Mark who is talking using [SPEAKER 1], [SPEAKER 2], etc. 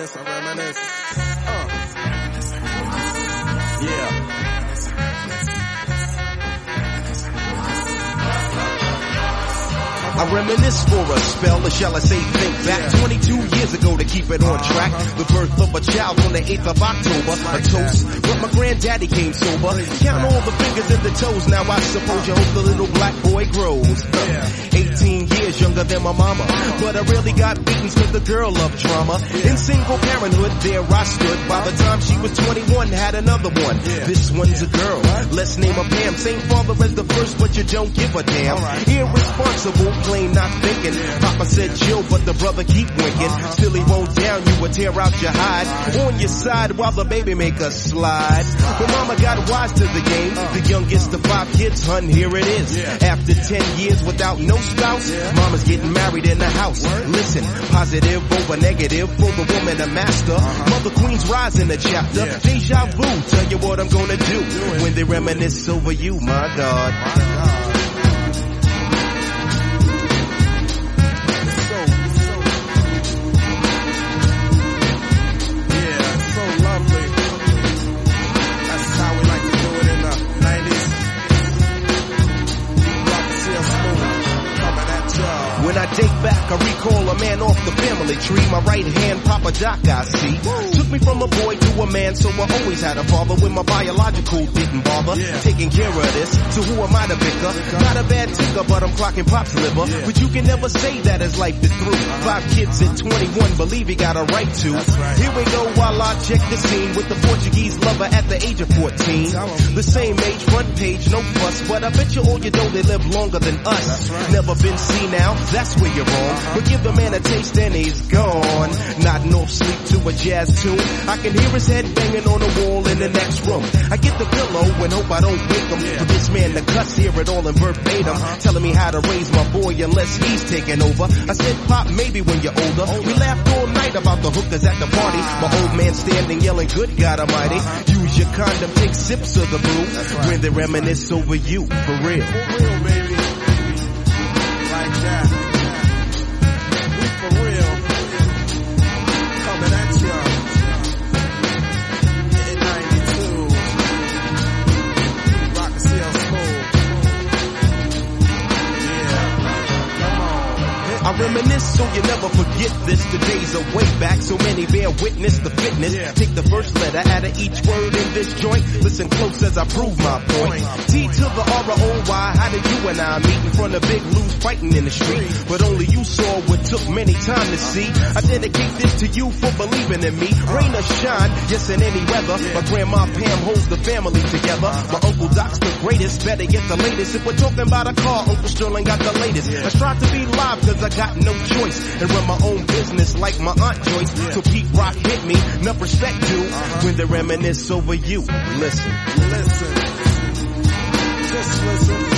[SPEAKER 1] reminisce, I reminisce. Uh. Yeah.
[SPEAKER 2] I reminisce for a spell, or shall I say think back 22 years ago to keep it on track. The birth of a child on the 8th of October, a toast. But my granddaddy came sober. Count all the fingers and the toes, now I suppose you hope the little black boy grows. 18 years younger than my mama, but I really got beatings with the girl of drama. In single parenthood, there I stood. By the time she was 21, had another one. This one's a girl. Let's name her Pam. Same father as the first, but you don't give a damn. Irresponsible, plain not thinking. Papa said chill, but the brother keep winking. Uh-huh. Still he won't down you or tear out your hide. On your side while the baby make a slide. But mama got wise to the game. Uh-huh. The youngest of five kids, hun, here it is. After 10 years without no spouse, mama's getting married in the house. Listen, positive over negative for the woman a master. Mother Queen's rise in the chapter. Deja vu, tell you what I'm gonna do when they reminisce over you, my God. When I date back, I recall a man off the family tree. My right hand, Papa Doc, I see. Took me from a boy to a man, so I always had a father when my biological didn't bother. Taking care of this, so who am I to bicker? Not a bad ticker, but I'm clocking pop's liver. But you can never say that as life is through. Five kids at 21, believe he got a right to. Here we go while I check the scene with the Portuguese lover at the age of 14. The same age, front page, no fuss, but I bet you all you know they live longer than us. Never been seen now, that's where you're wrong. But give the man a taste and he's gone. Not off sleep to a jazz tune. I can hear his head banging on the wall in the next room. I get the pillow and hope I don't wake him. For this man to cuss, hear it all in verbatim. Uh-huh. Telling me how to raise my boy unless he's taking over. I said, Pop, maybe when you're older. We laughed all night about the hookers at the party. Ah. My old man standing yelling, good God almighty. Uh-huh. Use your condom, take sips of the brew. When they reminisce over you, for real.
[SPEAKER 1] For real, baby. Like that.
[SPEAKER 2] Reminisce so you never forget this. The days are way back, so many bear witness the fitness. Take the first letter out of each word in this joint. Listen close as I prove my point. T to the R-O-Y, how did you and I meet front of Big Lou's fighting in the street? But only you saw what took many time to see. I dedicate this to you for believing in me. Rain or shine, yes in any weather. My grandma Pam holds the family together. My uncle Doc's the greatest, better get the latest. If we're talking about a car, Uncle Sterling got the latest. I strive to be live cause I got no choice. And run my own business like my Aunt Joyce. So Pete Rock hit me, enough respect due. Uh-huh. When they reminisce over you, listen. Listen.
[SPEAKER 1] Just listen.